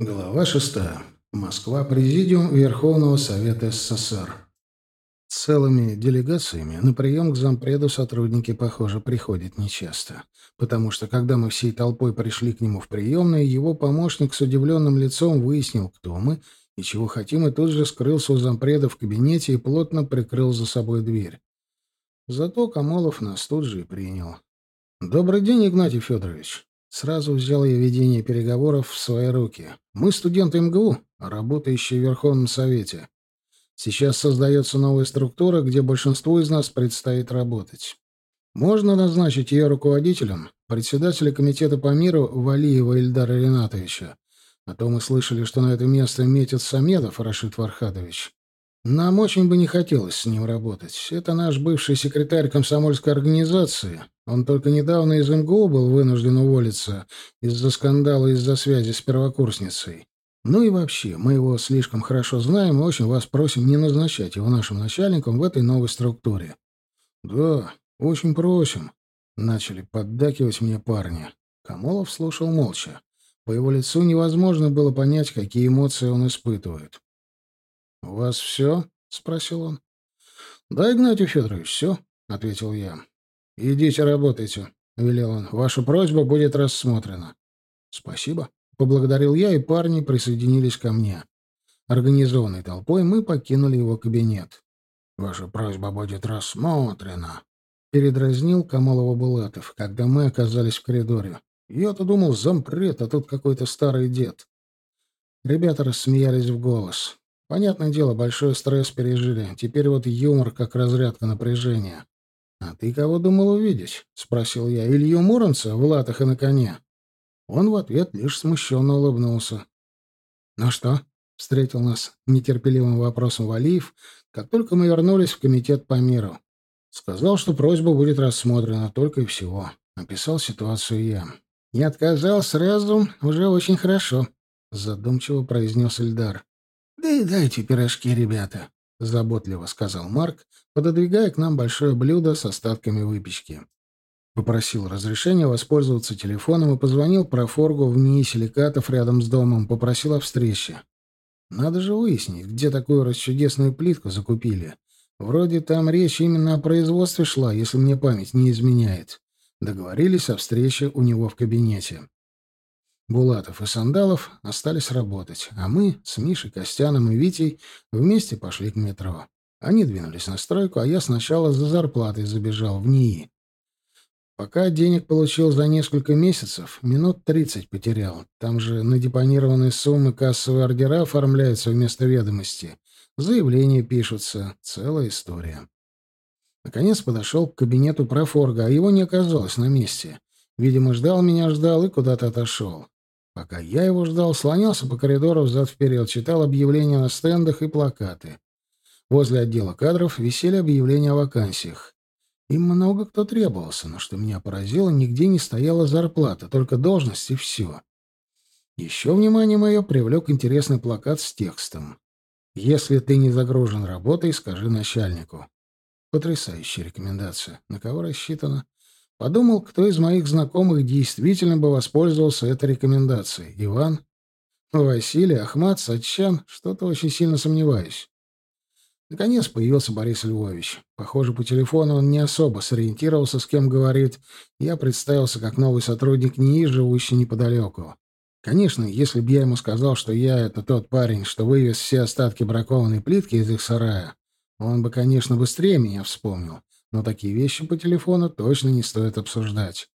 Глава шестая. Москва. Президиум Верховного Совета СССР. Целыми делегациями на прием к зампреду сотрудники, похоже, приходят нечасто. Потому что, когда мы всей толпой пришли к нему в приемную, его помощник с удивленным лицом выяснил, кто мы и чего хотим, и тут же скрылся у зампреда в кабинете и плотно прикрыл за собой дверь. Зато Камолов нас тут же и принял. «Добрый день, Игнатий Федорович!» Сразу взял я ведение переговоров в свои руки. Мы студенты МГУ, работающие в Верховном Совете. Сейчас создается новая структура, где большинству из нас предстоит работать. Можно назначить ее руководителем председателя комитета по миру Валиева Ильдара Ринатовича. А то мы слышали, что на это место метит Самедов Рашид Вархадович. Нам очень бы не хотелось с ним работать. Это наш бывший секретарь комсомольской организации. Он только недавно из МГУ был вынужден уволиться из-за скандала из-за связи с первокурсницей. Ну и вообще, мы его слишком хорошо знаем и очень вас просим не назначать его нашим начальником в этой новой структуре. Да, очень просим. Начали поддакивать мне парни. Камолов слушал молча. По его лицу невозможно было понять, какие эмоции он испытывает. «У вас все?» — спросил он. «Да, Игнатий Федорович, все», — ответил я. «Идите работайте», — велел он. «Ваша просьба будет рассмотрена». «Спасибо», — поблагодарил я, и парни присоединились ко мне. Организованной толпой мы покинули его кабинет. «Ваша просьба будет рассмотрена», — передразнил Камалова Булатов, когда мы оказались в коридоре. «Я-то думал, зампред, а тут какой-то старый дед». Ребята рассмеялись в голос. Понятное дело, большой стресс пережили. Теперь вот юмор как разрядка напряжения. «А ты кого думал увидеть?» — спросил я. «Илью Муромца в латах и на коне?» Он в ответ лишь смущенно улыбнулся. «Ну что?» — встретил нас нетерпеливым вопросом Валиев, как только мы вернулись в комитет по миру. Сказал, что просьба будет рассмотрена только и всего. Описал ситуацию я. «Не отказал сразу, уже очень хорошо», — задумчиво произнес Эльдар. «Да и дайте пирожки, ребята», — заботливо сказал Марк, пододвигая к нам большое блюдо с остатками выпечки. Попросил разрешения воспользоваться телефоном и позвонил профоргу в НИИ Силикатов рядом с домом, попросил о встрече. Надо же выяснить, где такую расчудесную плитку закупили. Вроде там речь именно о производстве шла, если мне память не изменяет. Договорились о встрече у него в кабинете. Булатов и Сандалов остались работать, а мы с Мишей, Костяном и Витей вместе пошли к метро. Они двинулись на стройку, а я сначала за зарплатой забежал в НИИ. Пока денег получил за несколько месяцев, минут тридцать потерял. Там же на депонированные суммы кассовые ордера оформляются вместо ведомости. Заявления пишутся. Целая история. Наконец подошел к кабинету профорга, а его не оказалось на месте. Видимо, ждал меня, ждал и куда-то отошел. Пока я его ждал, слонялся по коридору взад-вперед, читал объявления на стендах и плакаты. Возле отдела кадров висели объявления о вакансиях. Им много кто требовался, но что меня поразило, нигде не стояла зарплата, только должность и все. Еще внимание мое привлек интересный плакат с текстом. «Если ты не загружен работой, скажи начальнику». Потрясающая рекомендация. На кого рассчитана? Подумал, кто из моих знакомых действительно бы воспользовался этой рекомендацией. Иван? Василий, Ахмат, Сачан? Что-то очень сильно сомневаюсь. Наконец появился Борис Львович. Похоже, по телефону он не особо сориентировался, с кем говорит. Я представился как новый сотрудник НИИ, живущий неподалеку. Конечно, если бы я ему сказал, что я — это тот парень, что вывез все остатки бракованной плитки из их сарая, он бы, конечно, быстрее меня вспомнил но такие вещи по телефону точно не стоит обсуждать.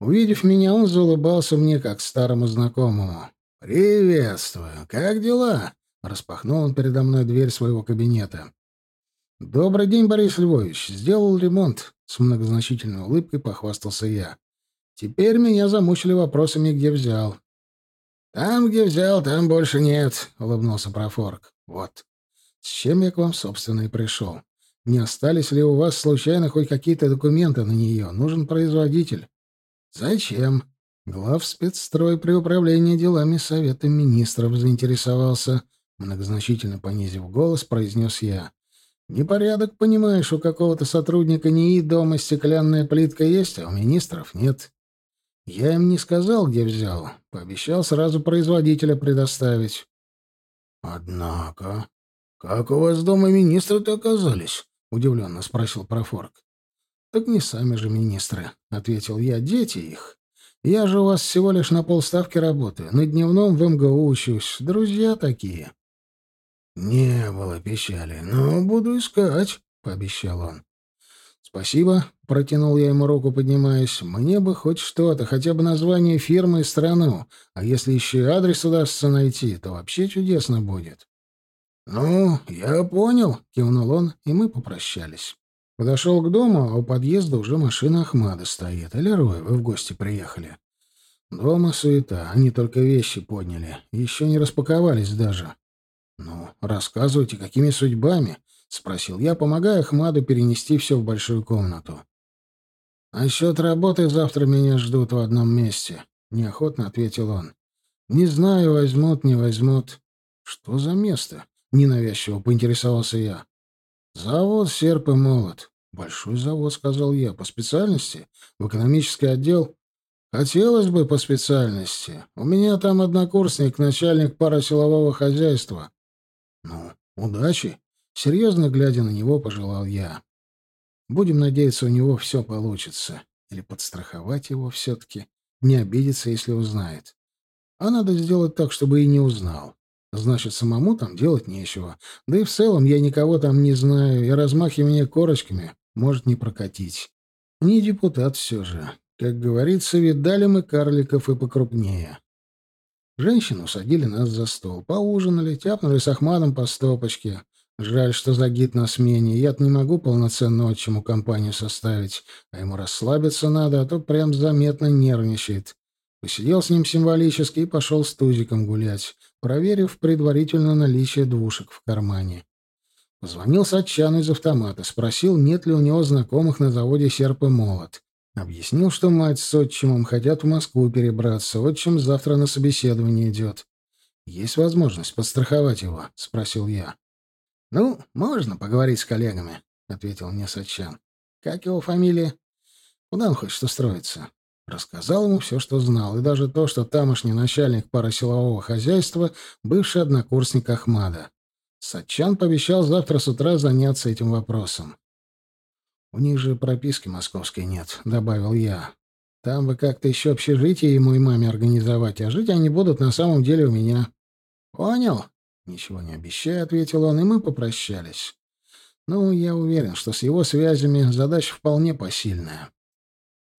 Увидев меня, он заулыбался мне, как старому знакомому. «Приветствую! Как дела?» — распахнул он передо мной дверь своего кабинета. «Добрый день, Борис Львович. Сделал ремонт». С многозначительной улыбкой похвастался я. Теперь меня замучили вопросами, где взял. «Там, где взял, там больше нет», — улыбнулся Профорг. «Вот. С чем я к вам, собственно, и пришел. Не остались ли у вас случайно хоть какие-то документы на нее? Нужен производитель. Зачем? Глав спецстрой при управлении делами Совета Министров заинтересовался. Многозначительно понизив голос, произнес я. Непорядок, понимаешь, у какого-то сотрудника НИИ дома стеклянная плитка есть, а у министров нет. Я им не сказал, где взял. Пообещал сразу производителя предоставить. «Однако, как у вас дома министры-то оказались?» — удивленно спросил Профорг. «Так не сами же министры», — ответил я, — «дети их. Я же у вас всего лишь на полставки работаю, на дневном в МГУ учусь, друзья такие». «Не было печали, но буду искать», — пообещал он. «Спасибо», — протянул я ему руку, поднимаясь. «Мне бы хоть что-то, хотя бы название фирмы и страну. А если еще и адрес удастся найти, то вообще чудесно будет». «Ну, я понял», — кивнул он, и мы попрощались. Подошел к дому, а у подъезда уже машина Ахмада стоит. Лерой, вы в гости приехали. Дома суета, они только вещи подняли. Еще не распаковались даже. «Ну, рассказывайте, какими судьбами?» — спросил я, помогая Ахмаду перенести все в большую комнату. «Насчет работы завтра меня ждут в одном месте», — неохотно ответил он. «Не знаю, возьмут, не возьмут». «Что за место?» — ненавязчиво поинтересовался я. «Завод «Серп и молот». «Большой завод», — сказал я. «По специальности? В экономический отдел?» «Хотелось бы по специальности. У меня там однокурсник, начальник парасилового хозяйства». «Ну, удачи», Серьезно глядя на него, пожелал я. Будем надеяться, у него все получится. Или подстраховать его все-таки. Не обидеться, если узнает. А надо сделать так, чтобы и не узнал. Значит, самому там делать нечего. Да и в целом я никого там не знаю, и размахивание корочками может не прокатить. Не депутат все же. Как говорится, видали мы карликов и покрупнее. Женщину садили нас за стол, поужинали, тяпнули с Ахмадом по стопочке. Жаль, что Загид на смене. Я-то не могу полноценно отчиму компанию составить, а ему расслабиться надо, а то прям заметно нервничает. Посидел с ним символически и пошел с Тузиком гулять, проверив предварительно наличие двушек в кармане. Позвонил Сатчану из автомата, спросил, нет ли у него знакомых на заводе «Серп и молот». Объяснил, что мать с отчимом хотят в Москву перебраться, отчим завтра на собеседование идет. «Есть возможность подстраховать его?» — спросил я. «Ну, можно поговорить с коллегами», — ответил мне Сачан. «Как его фамилия?» «Куда он хочет устроиться?» Рассказал ему все, что знал, и даже то, что тамошний начальник парасилового хозяйства — бывший однокурсник Ахмада. Сачан пообещал завтра с утра заняться этим вопросом. «У них же прописки московской нет», — добавил я. «Там вы как-то еще общежитие ему и маме организовать, а жить они будут на самом деле у меня». «Понял», «Ничего не обещаю», — ответил он, и мы попрощались. «Ну, я уверен, что с его связями задача вполне посильная».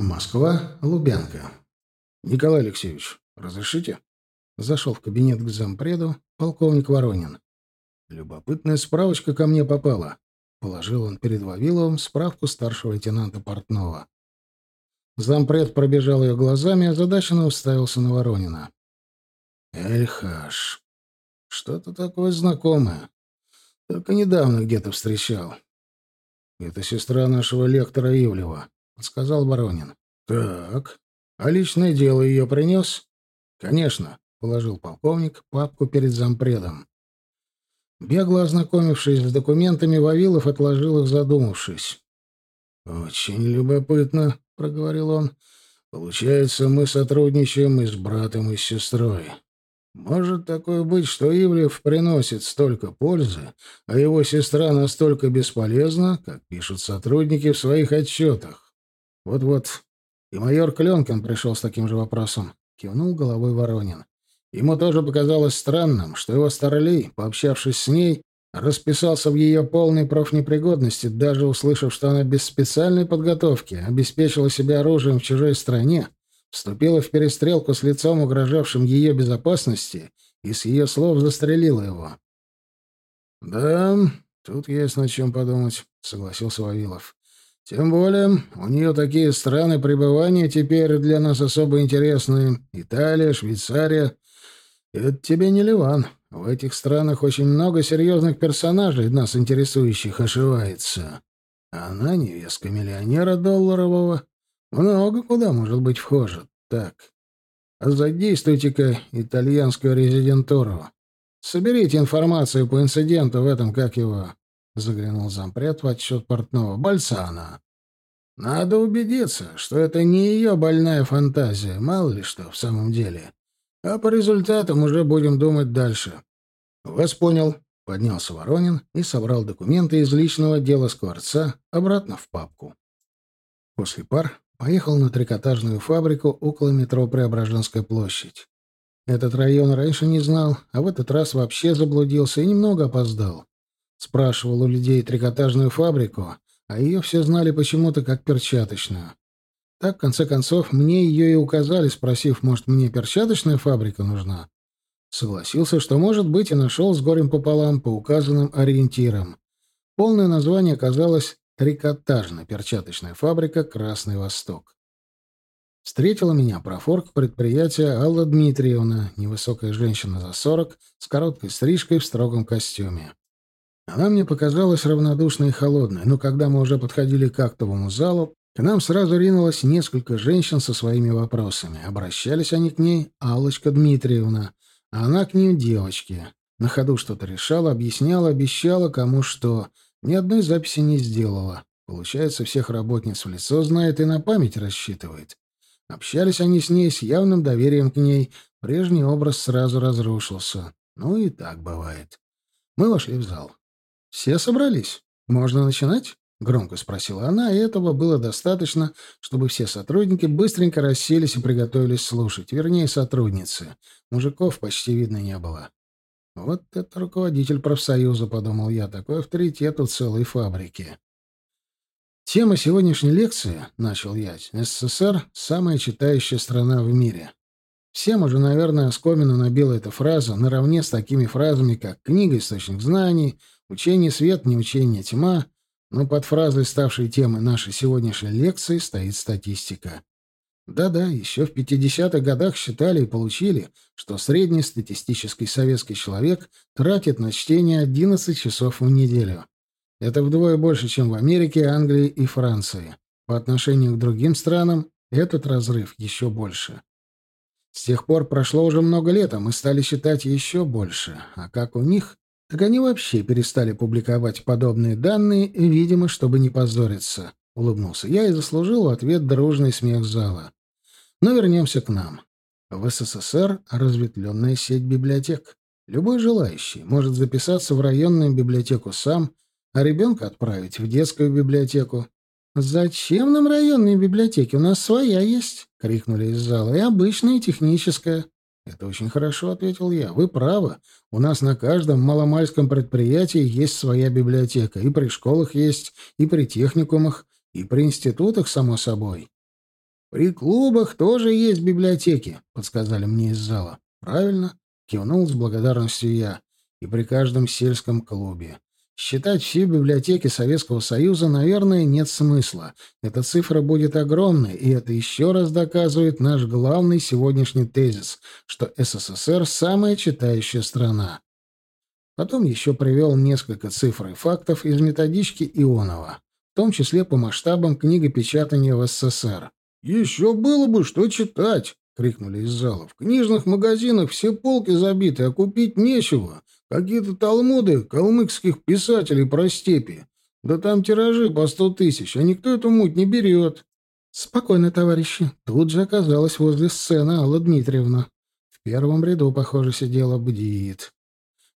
Москва, Лубянка. «Николай Алексеевич, разрешите?» Зашел в кабинет к зампреду полковник Воронин. «Любопытная справочка ко мне попала». Положил он перед Вавиловым справку старшего лейтенанта Портнова. Зампред пробежал ее глазами, озадаченно уставился на Воронина. «Эльхаш, что-то такое знакомое. Только недавно где-то встречал. Это сестра нашего лектора Ивлева, подсказал Баронин. Так. А личное дело ее принес? Конечно, положил полковник папку перед зампредом. Бегло ознакомившись с документами, Вавилов отложил их, задумавшись. «Очень любопытно», — проговорил он. «Получается, мы сотрудничаем и с братом, и с сестрой. Может такое быть, что Ивлев приносит столько пользы, а его сестра настолько бесполезна, как пишут сотрудники в своих отчетах. Вот-вот. И майор Кленкин пришел с таким же вопросом. Кивнул головой Воронин. Ему тоже показалось странным, что его старлей, пообщавшись с ней, расписался в ее полной профнепригодности, даже услышав, что она без специальной подготовки обеспечила себя оружием в чужой стране, вступила в перестрелку с лицом, угрожавшим ее безопасности, и с ее слов застрелила его. «Да, тут есть над чем подумать», — согласился Вавилов. «Тем более, у нее такие страны пребывания теперь для нас особо интересные. Италия, Швейцария. Это тебе не Ливан. В этих странах очень много серьезных персонажей, нас интересующих, ошивается. Она невестка миллионера долларового, много куда может быть вхожа. Так. А задействуйте-ка итальянскую резидентуру. Соберите информацию по инциденту в этом, как его... Заглянул зампред в отчет портного. Бальсана. Надо убедиться, что это не ее больная фантазия, мало ли что в самом деле. А по результатам уже будем думать дальше. Вас понял. Поднялся Воронин и собрал документы из личного дела Скворца обратно в папку. После пар поехал на трикотажную фабрику около метро Преображенская площадь. Этот район раньше не знал, а в этот раз вообще заблудился и немного опоздал. Спрашивал у людей трикотажную фабрику, а ее все знали почему-то как перчаточную. Так, в конце концов, мне ее и указали, спросив, может, мне перчаточная фабрика нужна. Согласился, что, может быть, и нашел с горем пополам по указанным ориентирам. Полное название оказалось «Трикотажно-перчаточная фабрика «Красный Восток». Встретила меня профорг предприятия Алла Дмитриевна, невысокая женщина за сорок, с короткой стрижкой в строгом костюме. Она мне показалась равнодушной и холодной, но когда мы уже подходили к актовому залу, к нам сразу ринулось несколько женщин со своими вопросами. Обращались они к ней Аллочка Дмитриевна, а она к ним девочки. На ходу что-то решала, объясняла, обещала, кому что. Ни одной записи не сделала. Получается, всех работниц в лицо знает и на память рассчитывает. Общались они с ней с явным доверием к ней. Прежний образ сразу разрушился. Ну и так бывает. Мы вошли в зал. «Все собрались? Можно начинать?» — громко спросила она, и этого было достаточно, чтобы все сотрудники быстренько расселись и приготовились слушать. Вернее, сотрудницы. Мужиков почти видно не было. «Вот это руководитель профсоюза», — подумал я, — «такой авторитет у целой фабрики». Тема сегодняшней лекции, — начал я, — СССР — самая читающая страна в мире. Всем уже, наверное, оскомину набила эта фраза наравне с такими фразами, как «книга — источник знаний», «учение свет, не учение тьма», но под фразой, ставшей темой нашей сегодняшней лекции, стоит статистика. Да-да, еще в 50-х годах считали и получили, что средний статистический советский человек тратит на чтение 11 часов в неделю. Это вдвое больше, чем в Америке, Англии и Франции. По отношению к другим странам этот разрыв еще больше. С тех пор прошло уже много лет, а мы стали считать еще больше. А как у них, так они вообще перестали публиковать подобные данные, видимо, чтобы не позориться. Улыбнулся я и заслужил в ответ дружный смех зала. Но вернемся к нам. В СССР разветвленная сеть библиотек. Любой желающий может записаться в районную библиотеку сам, а ребенка отправить в детскую библиотеку. «Зачем нам районные библиотеки? У нас своя есть!» — крикнули из зала. «И обычная, и техническая». «Это очень хорошо», — ответил я. «Вы правы. У нас на каждом маломальском предприятии есть своя библиотека. И при школах есть, и при техникумах, и при институтах, само собой». «При клубах тоже есть библиотеки», — подсказали мне из зала. «Правильно», — кивнул с благодарностью я. «И при каждом сельском клубе. Считать все библиотеки Советского Союза, наверное, нет смысла. Эта цифра будет огромной, и это еще раз доказывает наш главный сегодняшний тезис, что СССР – самая читающая страна. Потом еще привел несколько цифр и фактов из методички Ионова, в том числе по масштабам книгопечатания в СССР. «Еще было бы что читать!» — крикнули из зала. «В книжных магазинах все полки забиты, а купить нечего. Какие-то талмуды калмыцких писателей про степи. Да там тиражи по сто тысяч, а никто эту муть не берет. Спокойно, товарищи. Тут же оказалась возле сцены Алла Дмитриевна. В первом ряду, похоже, сидела бдит.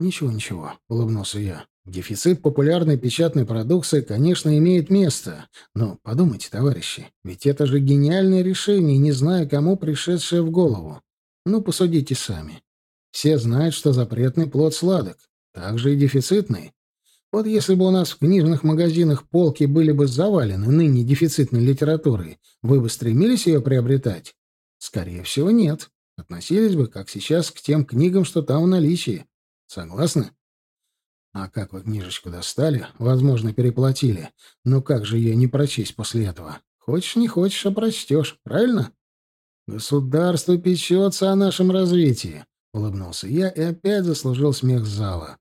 «Ничего, ничего», — улыбнулся я. «Дефицит популярной печатной продукции, конечно, имеет место. Но подумайте, товарищи, ведь это же гениальное решение, не знаю, кому пришедшее в голову. Ну, посудите сами. Все знают, что запретный плод сладок, также и дефицитный. Вот если бы у нас в книжных магазинах полки были бы завалены ныне дефицитной литературой, вы бы стремились ее приобретать? Скорее всего, нет. Относились бы, как сейчас, к тем книгам, что там в наличии. Согласны? А как вы книжечку достали, возможно, переплатили. Но как же ее не прочесть после этого? Хочешь, не хочешь, а прочтешь, правильно? Государство печется о нашем развитии. Улыбнулся я и опять заслужил смех зала.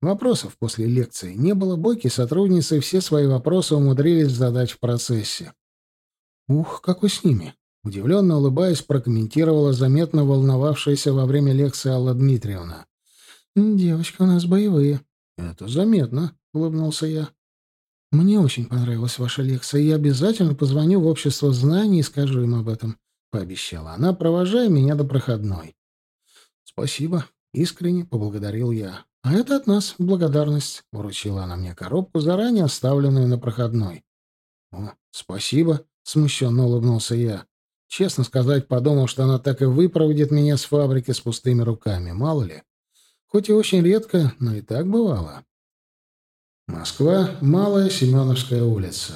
Вопросов после лекции не было, бойкие сотрудницы все свои вопросы умудрились задать в процессе. «Ух, как вы с ними!» Удивленно улыбаясь, прокомментировала заметно волновавшаяся во время лекции Алла Дмитриевна. «Девочки у нас боевые». «Это заметно», — улыбнулся я. Мне очень понравилась ваша лекция, я обязательно позвоню в общество знаний и скажу им об этом, пообещала она, провожая меня до проходной. Спасибо, искренне поблагодарил я. А это от нас благодарность, вручила она мне коробку, заранее оставленную на проходной. О, спасибо, смущенно улыбнулся я. Честно сказать, подумал, что она так и выпроводит меня с фабрики с пустыми руками, мало ли. Хоть и очень редко, но и так бывало. Москва, Малая Семеновская улица.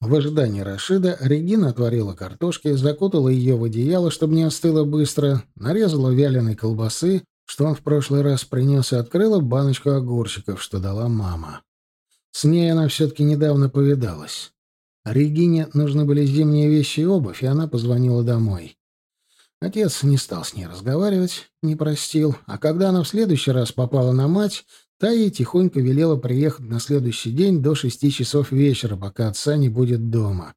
В ожидании Рашида Регина отварила картошки, закутала ее в одеяло, чтобы не остыло быстро, нарезала вяленой колбасы, что он в прошлый раз принес, и открыла баночку огурчиков, что дала мама. С ней она все-таки недавно повидалась. Регине нужны были зимние вещи и обувь, и она позвонила домой. Отец не стал с ней разговаривать, не простил, а когда она в следующий раз попала на мать, Та ей тихонько велела приехать на следующий день до шести часов вечера, пока отца не будет дома.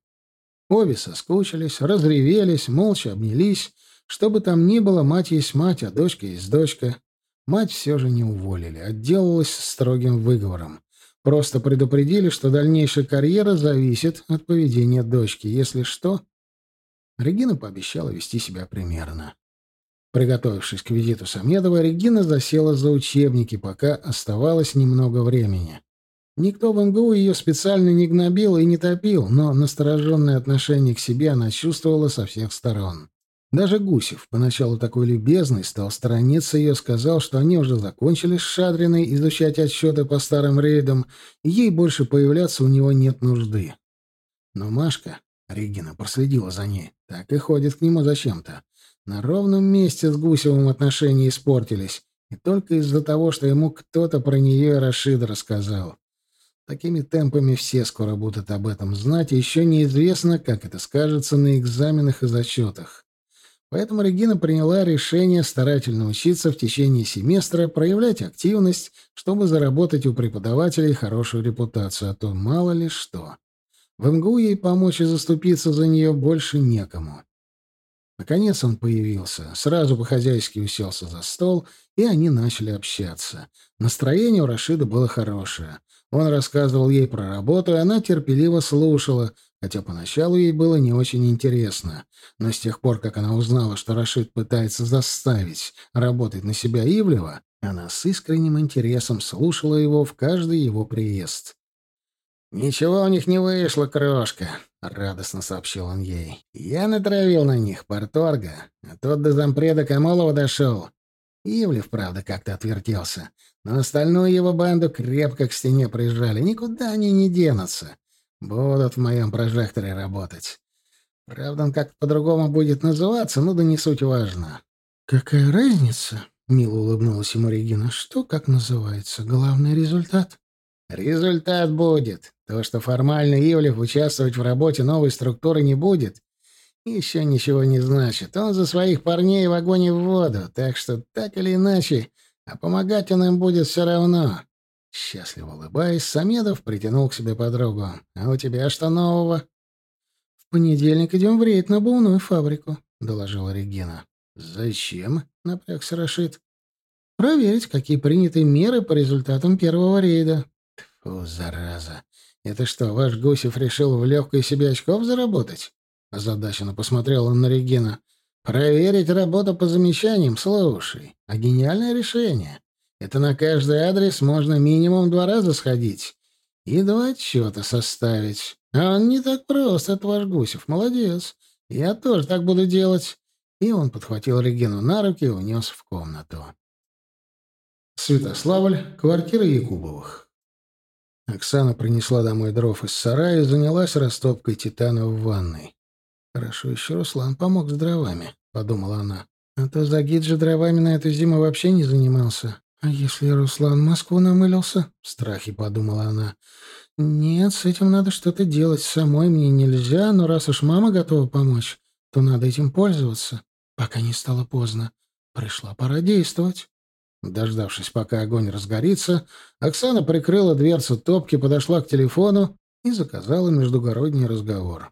Обе соскучились, разревелись, молча обнялись. Что бы там ни было, мать есть мать, а дочка есть дочка. Мать все же не уволили, отделалась строгим выговором. Просто предупредили, что дальнейшая карьера зависит от поведения дочки. Если что... Регина пообещала вести себя примерно. Приготовившись к визиту Самедова, Регина засела за учебники, пока оставалось немного времени. Никто в МГУ ее специально не гнобил и не топил, но настороженное отношение к себе она чувствовала со всех сторон. Даже Гусев, поначалу такой любезный, стал сторониться ее, сказал, что они уже закончили с Шадриной изучать отчеты по старым рейдам, и ей больше появляться у него нет нужды. Но Машка, Регина, проследила за ней, так и ходит к нему зачем-то. На ровном месте с Гусевым отношения испортились, и только из-за того, что ему кто-то про нее и Рашид рассказал. Такими темпами все скоро будут об этом знать, и еще неизвестно, как это скажется на экзаменах и зачетах. Поэтому Регина приняла решение старательно учиться в течение семестра, проявлять активность, чтобы заработать у преподавателей хорошую репутацию, а то мало ли что. В МГУ ей помочь и заступиться за нее больше некому. Наконец он появился. Сразу по-хозяйски уселся за стол, и они начали общаться. Настроение у Рашида было хорошее. Он рассказывал ей про работу, и она терпеливо слушала, хотя поначалу ей было не очень интересно. Но с тех пор, как она узнала, что Рашид пытается заставить работать на себя Ивлева, она с искренним интересом слушала его в каждый его приезд. «Ничего у них не вышло, крошка», — радостно сообщил он ей. «Я натравил на них порторга, а тот до зампреда Камолова дошел. Ивлев, правда, как-то отвертелся, но остальную его банду крепко к стене прижали, никуда они не денутся. Будут в моем прожекторе работать. Правда, он как-то по-другому будет называться, но да не суть важно». «Какая разница?» — мило улыбнулась ему Регина. «Что как называется? Главный результат». Результат будет. То, что формально Ивлев участвовать в работе новой структуры не будет, еще ничего не значит. Он за своих парней в огонь и в воду, так что так или иначе, а помогать он им будет все равно. Счастливо улыбаясь, Самедов притянул к себе подругу. «А у тебя что нового?» «В понедельник идем в рейд на обувную фабрику», — доложила Регина. «Зачем?» — напрягся Рашид. «Проверить, какие приняты меры по результатам первого рейда». О, зараза! Это что, ваш Гусев решил в легкой себе очков заработать? Озадаченно посмотрел он на Регина. Проверить работу по замечаниям? Слушай, а гениальное решение. Это на каждый адрес можно минимум два раза сходить и два отчета составить. А он не так прост, это ваш Гусев. Молодец. Я тоже так буду делать. И он подхватил Регину на руки и унес в комнату. Святославль, квартира Якубовых. Оксана принесла домой дров из сарая и занялась растопкой титана в ванной. «Хорошо еще Руслан помог с дровами», — подумала она. «А то Загид же дровами на эту зиму вообще не занимался. А если Руслан Москву намылился?» — в страхе подумала она. «Нет, с этим надо что-то делать. Самой мне нельзя, но раз уж мама готова помочь, то надо этим пользоваться, пока не стало поздно. Пришла пора действовать». Дождавшись, пока огонь разгорится, Оксана прикрыла дверцу топки, подошла к телефону и заказала междугородний разговор.